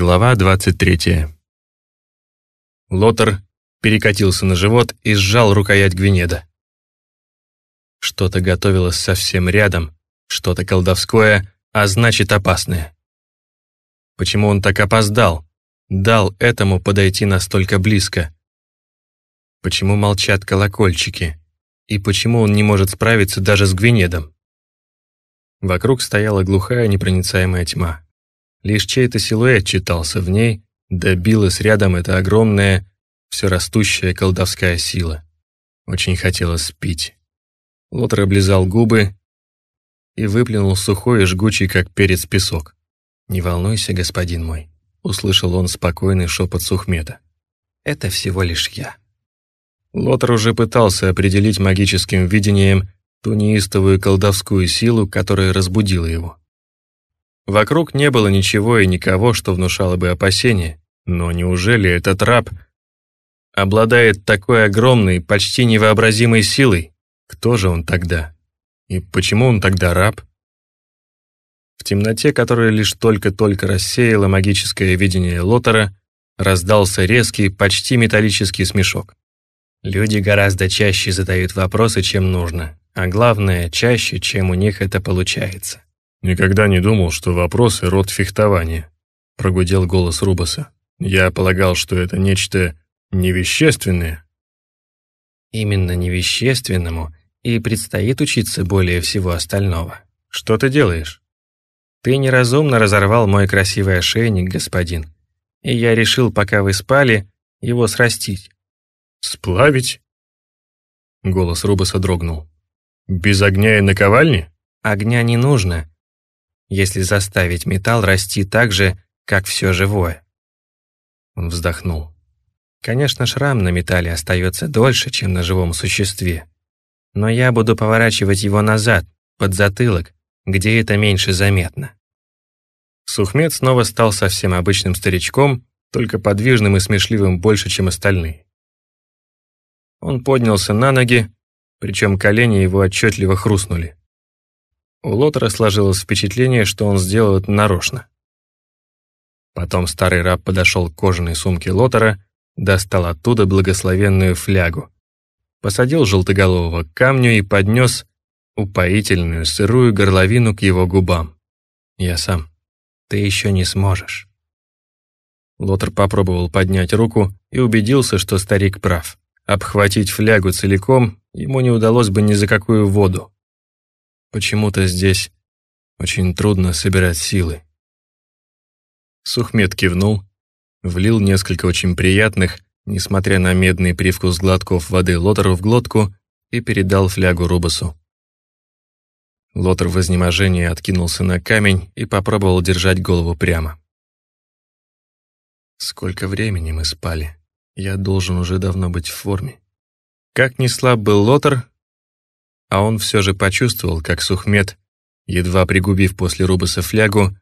Глава 23. Лотер перекатился на живот и сжал рукоять Гвинеда. Что-то готовилось совсем рядом, что-то колдовское, а значит опасное. Почему он так опоздал? Дал этому подойти настолько близко? Почему молчат колокольчики? И почему он не может справиться даже с Гвинедом? Вокруг стояла глухая непроницаемая тьма. Лишь чей-то силуэт читался в ней, добилась рядом эта огромная, все растущая колдовская сила. Очень хотелось пить. Лотер облизал губы и выплюнул сухой и жгучий, как перец, песок. «Не волнуйся, господин мой», — услышал он спокойный шепот Сухмета. «Это всего лишь я». Лотер уже пытался определить магическим видением ту неистовую колдовскую силу, которая разбудила его. Вокруг не было ничего и никого, что внушало бы опасения, но неужели этот раб обладает такой огромной, почти невообразимой силой? Кто же он тогда? И почему он тогда раб? В темноте, которая лишь только-только рассеяла магическое видение Лотера, раздался резкий, почти металлический смешок. Люди гораздо чаще задают вопросы, чем нужно, а главное, чаще, чем у них это получается. «Никогда не думал, что вопросы — род фехтования», — прогудел голос Рубаса. «Я полагал, что это нечто невещественное». «Именно невещественному и предстоит учиться более всего остального. Что ты делаешь?» «Ты неразумно разорвал мой красивый ошейник, господин, и я решил, пока вы спали, его срастить». «Сплавить?» Голос Рубаса дрогнул. «Без огня и наковальни?» «Огня не нужно если заставить металл расти так же, как все живое. Он вздохнул. Конечно, шрам на металле остается дольше, чем на живом существе. Но я буду поворачивать его назад, под затылок, где это меньше заметно. Сухмед снова стал совсем обычным старичком, только подвижным и смешливым больше, чем остальные. Он поднялся на ноги, причем колени его отчетливо хрустнули. У Лотера сложилось впечатление, что он сделал это нарочно. Потом старый раб подошел к кожаной сумке Лотера, достал оттуда благословенную флягу, посадил желтоголового к камню и поднес упоительную сырую горловину к его губам. «Я сам. Ты еще не сможешь». Лотер попробовал поднять руку и убедился, что старик прав. Обхватить флягу целиком ему не удалось бы ни за какую воду. Почему-то здесь очень трудно собирать силы. Сухмед кивнул, влил несколько очень приятных, несмотря на медный привкус глотков воды Лотеру в глотку и передал флягу Рубасу. Лотер в изнеможении откинулся на камень и попробовал держать голову прямо. Сколько времени мы спали. Я должен уже давно быть в форме. Как ни слаб был Лотер, а он все же почувствовал, как Сухмед, едва пригубив после Рубаса флягу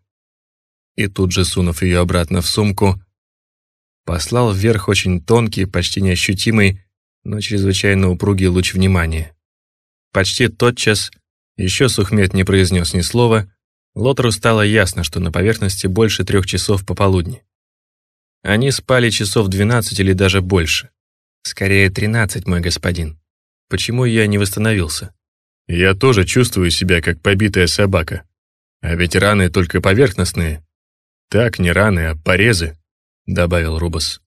и тут же сунув ее обратно в сумку, послал вверх очень тонкий, почти неощутимый, но чрезвычайно упругий луч внимания. Почти тотчас, еще Сухмед не произнес ни слова, Лотеру стало ясно, что на поверхности больше трех часов пополудни. Они спали часов двенадцать или даже больше. Скорее, тринадцать, мой господин. Почему я не восстановился? Я тоже чувствую себя как побитая собака. А ведь раны только поверхностные. Так, не раны, а порезы, добавил Рубас.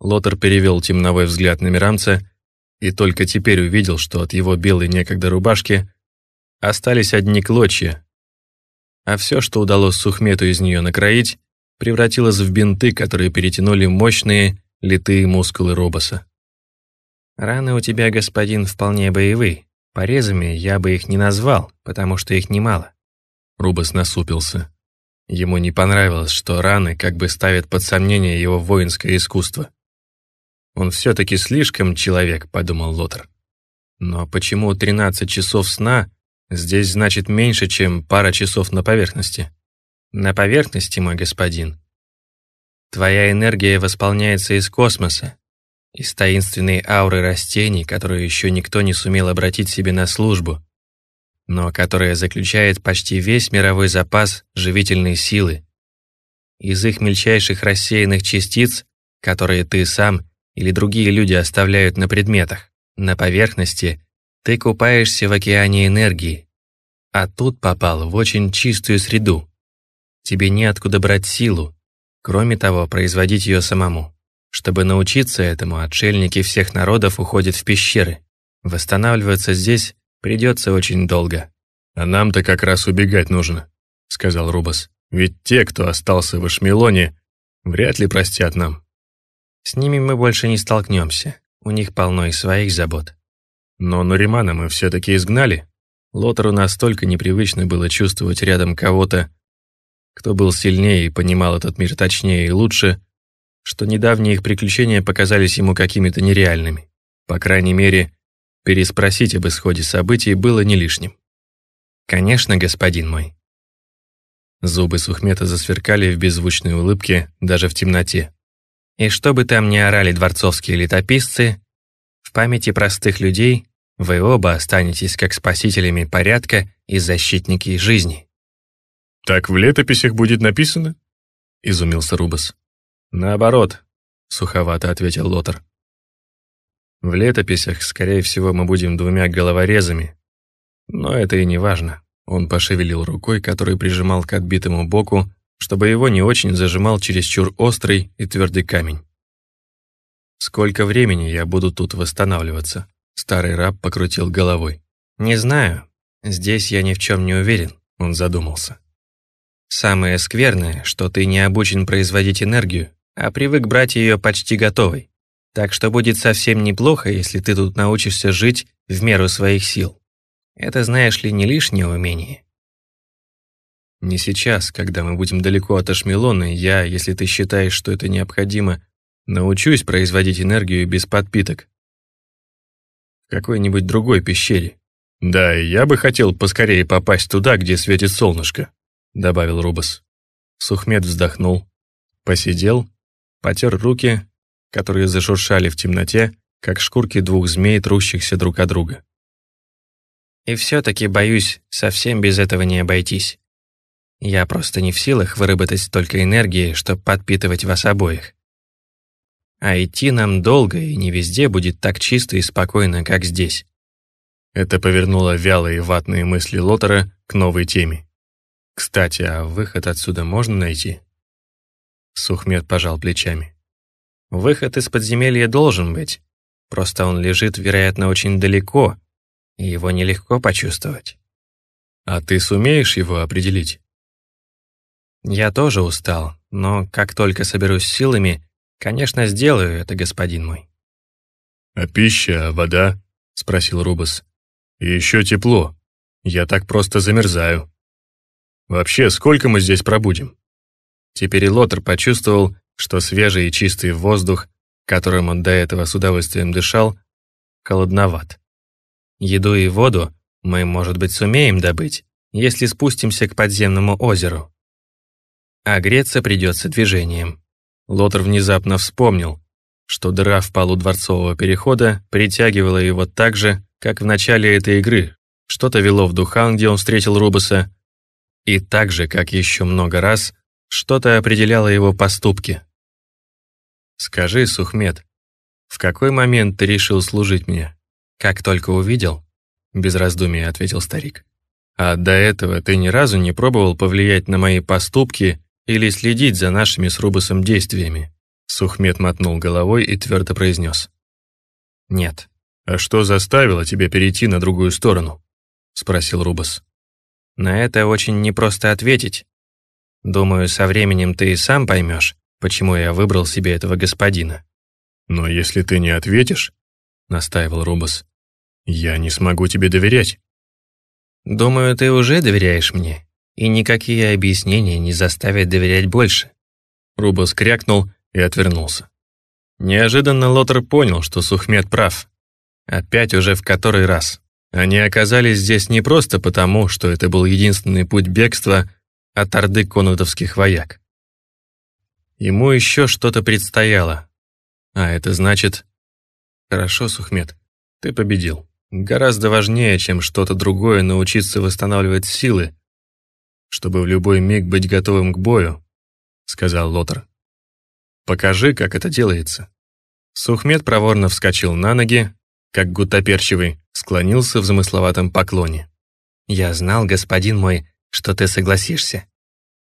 Лотер перевел темновой взгляд на Мирамца и только теперь увидел, что от его белой некогда рубашки остались одни клочья, а все, что удалось Сухмету из нее накроить, превратилось в бинты, которые перетянули мощные литые мускулы Робоса. «Раны у тебя, господин, вполне боевые», Порезами я бы их не назвал, потому что их немало. Рубас насупился. Ему не понравилось, что раны как бы ставят под сомнение его воинское искусство. «Он все-таки слишком человек», — подумал Лотер. «Но почему 13 часов сна здесь значит меньше, чем пара часов на поверхности?» «На поверхности, мой господин. Твоя энергия восполняется из космоса, из таинственной ауры растений, которую еще никто не сумел обратить себе на службу, но которая заключает почти весь мировой запас живительной силы. из их мельчайших рассеянных частиц, которые ты сам или другие люди оставляют на предметах, на поверхности, ты купаешься в океане энергии. А тут попал в очень чистую среду. Тебе неоткуда брать силу, кроме того, производить ее самому. Чтобы научиться этому, отшельники всех народов уходят в пещеры. Восстанавливаться здесь придется очень долго. «А нам-то как раз убегать нужно», — сказал Рубас. «Ведь те, кто остался в Ашмелоне, вряд ли простят нам». «С ними мы больше не столкнемся. У них полно и своих забот». «Но Нуримана мы все-таки изгнали». Лотеру настолько непривычно было чувствовать рядом кого-то, кто был сильнее и понимал этот мир точнее и лучше, что недавние их приключения показались ему какими-то нереальными. По крайней мере, переспросить об исходе событий было не лишним. «Конечно, господин мой». Зубы Сухмета засверкали в беззвучной улыбке даже в темноте. И что бы там ни орали дворцовские летописцы, в памяти простых людей вы оба останетесь как спасителями порядка и защитники жизни. «Так в летописях будет написано?» — изумился Рубас. «Наоборот», — суховато ответил Лотер. «В летописях, скорее всего, мы будем двумя головорезами. Но это и не важно». Он пошевелил рукой, которую прижимал к отбитому боку, чтобы его не очень зажимал чересчур острый и твердый камень. «Сколько времени я буду тут восстанавливаться?» Старый раб покрутил головой. «Не знаю. Здесь я ни в чем не уверен», — он задумался. «Самое скверное, что ты не обучен производить энергию, а привык брать ее почти готовой. Так что будет совсем неплохо, если ты тут научишься жить в меру своих сил. Это, знаешь ли, не лишнее умение. Не сейчас, когда мы будем далеко от Ашмелона, я, если ты считаешь, что это необходимо, научусь производить энергию без подпиток. В какой-нибудь другой пещере. Да, и я бы хотел поскорее попасть туда, где светит солнышко, добавил Рубас. Сухмед вздохнул, посидел потер руки, которые зашуршали в темноте, как шкурки двух змей, трущихся друг от друга. И все-таки, боюсь, совсем без этого не обойтись. Я просто не в силах выработать столько энергии, чтобы подпитывать вас обоих. А идти нам долго, и не везде будет так чисто и спокойно, как здесь. Это повернуло вялые ватные мысли Лотера к новой теме. Кстати, а выход отсюда можно найти? Сухмед пожал плечами. Выход из подземелья должен быть. Просто он лежит, вероятно, очень далеко, и его нелегко почувствовать. А ты сумеешь его определить? Я тоже устал, но как только соберусь силами, конечно, сделаю это, господин мой. А пища, а вода? Спросил Рубас. И еще тепло. Я так просто замерзаю. Вообще, сколько мы здесь пробудем? Теперь и Лотер почувствовал, что свежий и чистый воздух, которым он до этого с удовольствием дышал, холодноват. Еду и воду мы, может быть, сумеем добыть, если спустимся к подземному озеру. А греться придется движением. Лотер внезапно вспомнил, что дыра в полу дворцового перехода притягивала его так же, как в начале этой игры. Что-то вело в Духан, где он встретил Рубаса, и так же, как еще много раз, что-то определяло его поступки. «Скажи, Сухмед, в какой момент ты решил служить мне? Как только увидел?» Без раздумий ответил старик. «А до этого ты ни разу не пробовал повлиять на мои поступки или следить за нашими с Рубасом действиями?» Сухмед мотнул головой и твердо произнес. «Нет». «А что заставило тебя перейти на другую сторону?» Спросил Рубас. «На это очень непросто ответить, Думаю, со временем ты и сам поймешь, почему я выбрал себе этого господина». «Но если ты не ответишь», — настаивал Рубас, — «я не смогу тебе доверять». «Думаю, ты уже доверяешь мне, и никакие объяснения не заставят доверять больше». Рубас крякнул и отвернулся. Неожиданно Лотер понял, что Сухмед прав. Опять уже в который раз. Они оказались здесь не просто потому, что это был единственный путь бегства от орды конудовских вояк. Ему еще что-то предстояло. А это значит... Хорошо, Сухмед, ты победил. Гораздо важнее, чем что-то другое, научиться восстанавливать силы, чтобы в любой миг быть готовым к бою. — сказал Лотер. «Покажи, как это делается». Сухмед проворно вскочил на ноги, как гутоперчивый, склонился в замысловатом поклоне. «Я знал, господин мой, что ты согласишься.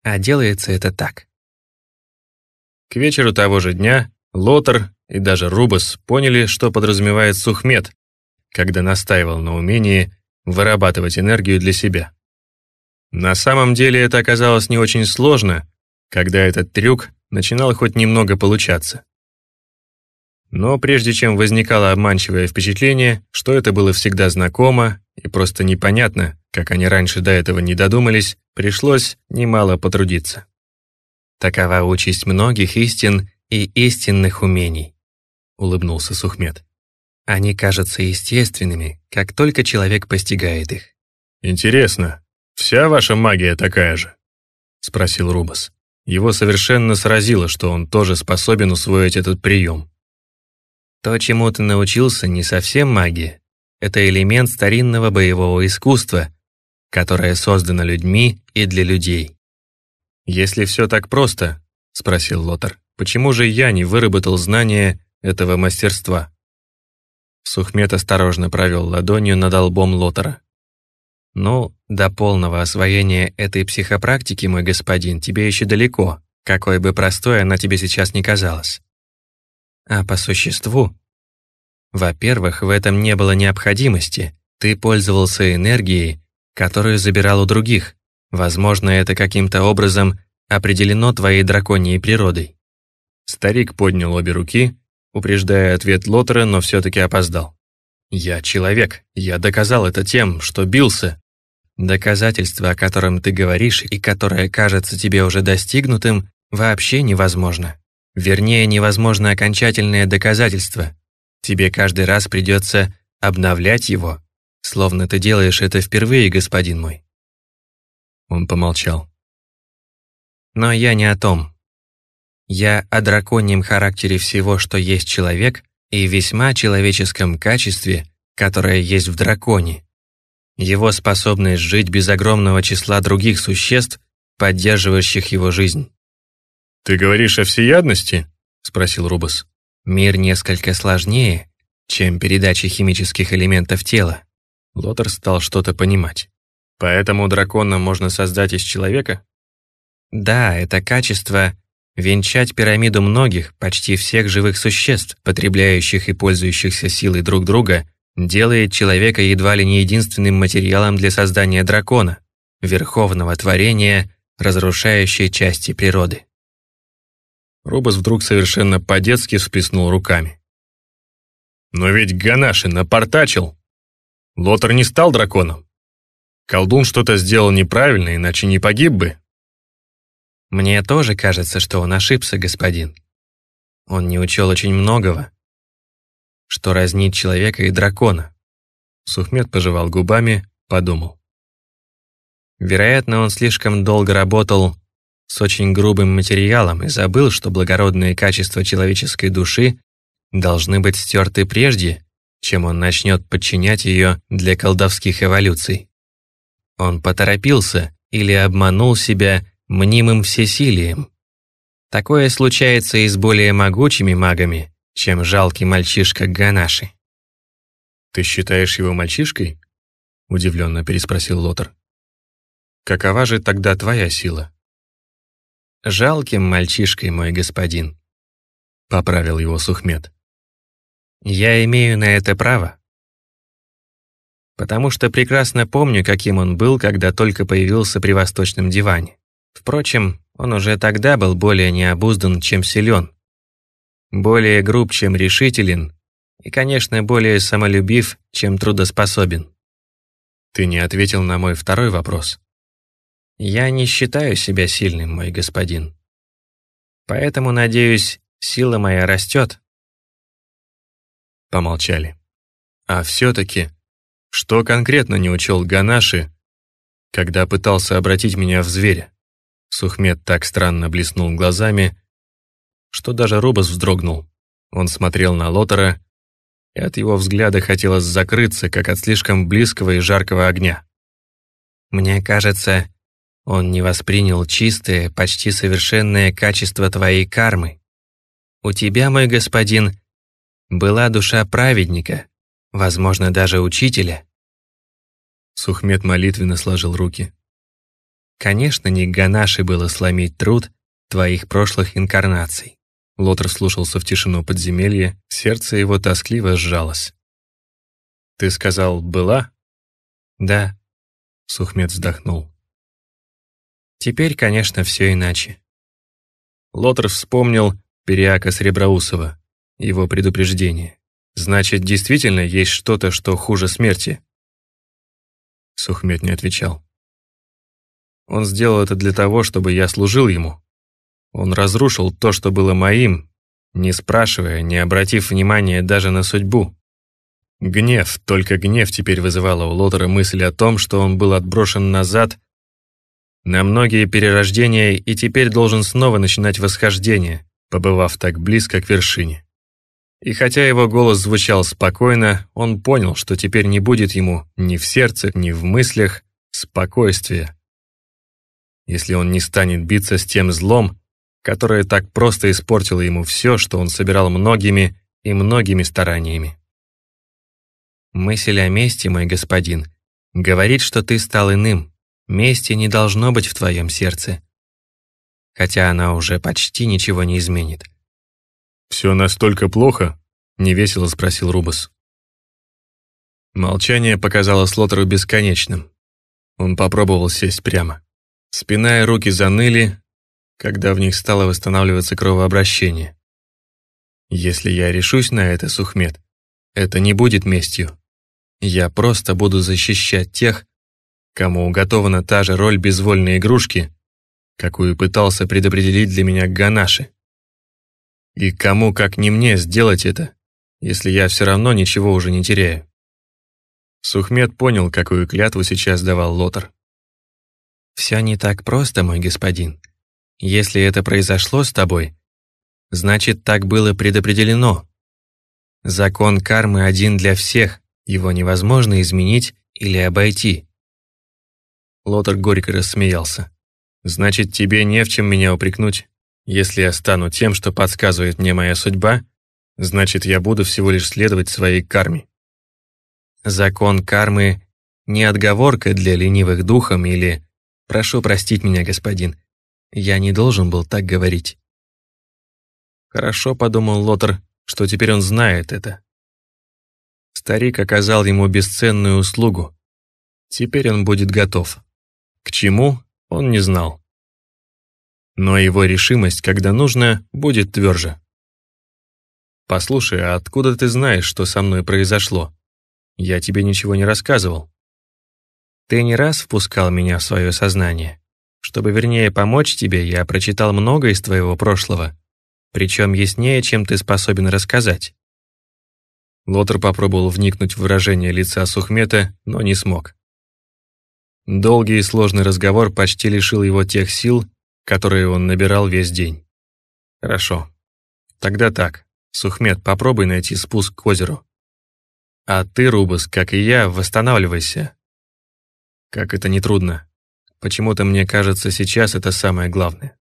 А делается это так». К вечеру того же дня Лотер и даже Рубас поняли, что подразумевает Сухмед, когда настаивал на умении вырабатывать энергию для себя. На самом деле это оказалось не очень сложно, когда этот трюк начинал хоть немного получаться. Но прежде чем возникало обманчивое впечатление, что это было всегда знакомо и просто непонятно, как они раньше до этого не додумались, пришлось немало потрудиться. Такова участь многих истин и истинных умений, улыбнулся Сухмед. Они кажутся естественными, как только человек постигает их. Интересно, вся ваша магия такая же? спросил Рубас. Его совершенно сразило, что он тоже способен усвоить этот прием. То, чему ты научился, не совсем магия. Это элемент старинного боевого искусства, которое создано людьми и для людей. «Если все так просто», — спросил Лотар, «почему же я не выработал знания этого мастерства?» Сухмет осторожно провел ладонью над лбом Лотара. «Ну, до полного освоения этой психопрактики, мой господин, тебе еще далеко, какой бы простой она тебе сейчас не казалась. А по существу, во-первых, в этом не было необходимости, ты пользовался энергией, которую забирал у других. Возможно, это каким-то образом определено твоей драконьей природой. Старик поднял обе руки, упреждая ответ Лотера, но все-таки опоздал. «Я человек. Я доказал это тем, что бился». Доказательство, о котором ты говоришь и которое кажется тебе уже достигнутым, вообще невозможно. Вернее, невозможно окончательное доказательство. Тебе каждый раз придется обновлять его, словно ты делаешь это впервые, господин мой. Он помолчал. Но я не о том. Я о драконьем характере всего, что есть человек, и весьма человеческом качестве, которое есть в драконе. Его способность жить без огромного числа других существ, поддерживающих его жизнь. «Ты говоришь о всеядности?» — спросил Рубас. «Мир несколько сложнее, чем передача химических элементов тела». Лотер стал что-то понимать. «Поэтому дракона можно создать из человека?» «Да, это качество — венчать пирамиду многих, почти всех живых существ, потребляющих и пользующихся силой друг друга, делает человека едва ли не единственным материалом для создания дракона, верховного творения, разрушающей части природы. Робос вдруг совершенно по-детски всплеснул руками. «Но ведь Ганаши напортачил! Лотер не стал драконом! Колдун что-то сделал неправильно, иначе не погиб бы!» «Мне тоже кажется, что он ошибся, господин. Он не учел очень многого, что разнит человека и дракона». Сухмед пожевал губами, подумал. Вероятно, он слишком долго работал с очень грубым материалом и забыл, что благородные качества человеческой души должны быть стерты прежде, чем он начнет подчинять ее для колдовских эволюций. Он поторопился или обманул себя мнимым всесилием. Такое случается и с более могучими магами, чем жалкий мальчишка Ганаши. «Ты считаешь его мальчишкой?» — удивленно переспросил Лотер. «Какова же тогда твоя сила?» «Жалким мальчишкой, мой господин», — поправил его Сухмед. «Я имею на это право, потому что прекрасно помню, каким он был, когда только появился при восточном диване. Впрочем, он уже тогда был более необуздан, чем силен, более груб, чем решителен, и, конечно, более самолюбив, чем трудоспособен. Ты не ответил на мой второй вопрос. Я не считаю себя сильным, мой господин. Поэтому, надеюсь, сила моя растет. Помолчали. А все-таки, что конкретно не учел Ганаши, когда пытался обратить меня в зверя? Сухмед так странно блеснул глазами, что даже Робос вздрогнул. Он смотрел на Лотера, и от его взгляда хотелось закрыться, как от слишком близкого и жаркого огня. «Мне кажется, Он не воспринял чистое, почти совершенное качество твоей кармы. У тебя, мой господин, была душа праведника, возможно, даже учителя. Сухмед молитвенно сложил руки. Конечно, не Ганаши было сломить труд твоих прошлых инкарнаций. Лотер слушался в тишину подземелья, сердце его тоскливо сжалось. «Ты сказал, была?» «Да», — Сухмед вздохнул. «Теперь, конечно, все иначе». Лотер вспомнил Периака Среброусова, его предупреждение. «Значит, действительно есть что-то, что хуже смерти?» Сухмед не отвечал. Он сделал это для того, чтобы я служил ему. Он разрушил то, что было моим, не спрашивая, не обратив внимания даже на судьбу. Гнев, только гнев теперь вызывала у Лотера мысль о том, что он был отброшен назад на многие перерождения и теперь должен снова начинать восхождение, побывав так близко к вершине. И хотя его голос звучал спокойно, он понял, что теперь не будет ему ни в сердце, ни в мыслях спокойствия, если он не станет биться с тем злом, которое так просто испортило ему все, что он собирал многими и многими стараниями. «Мысль о мести, мой господин, говорит, что ты стал иным. Мести не должно быть в твоем сердце. Хотя она уже почти ничего не изменит». «Все настолько плохо?» — невесело спросил Рубас. Молчание показалось Лотеру бесконечным. Он попробовал сесть прямо. Спина и руки заныли, когда в них стало восстанавливаться кровообращение. Если я решусь на это, Сухмед, это не будет местью. Я просто буду защищать тех, кому уготована та же роль безвольной игрушки, какую пытался предопределить для меня Ганаши. И кому, как не мне, сделать это, если я все равно ничего уже не теряю. Сухмед понял, какую клятву сейчас давал Лотар. «Все не так просто, мой господин. Если это произошло с тобой, значит, так было предопределено. Закон кармы один для всех, его невозможно изменить или обойти». Лотар горько рассмеялся. «Значит, тебе не в чем меня упрекнуть. Если я стану тем, что подсказывает мне моя судьба, значит, я буду всего лишь следовать своей карме». Закон кармы — не отговорка для ленивых духом или Прошу простить меня, господин. Я не должен был так говорить. Хорошо, подумал Лотер, что теперь он знает это. Старик оказал ему бесценную услугу. Теперь он будет готов. К чему, он не знал. Но его решимость, когда нужно, будет тверже. «Послушай, а откуда ты знаешь, что со мной произошло? Я тебе ничего не рассказывал». Ты не раз впускал меня в свое сознание. Чтобы вернее помочь тебе, я прочитал много из твоего прошлого, причем яснее, чем ты способен рассказать». Лотер попробовал вникнуть в выражение лица Сухмета, но не смог. Долгий и сложный разговор почти лишил его тех сил, которые он набирал весь день. «Хорошо. Тогда так. Сухмет, попробуй найти спуск к озеру. А ты, Рубас, как и я, восстанавливайся. Как это нетрудно. Почему-то мне кажется, сейчас это самое главное.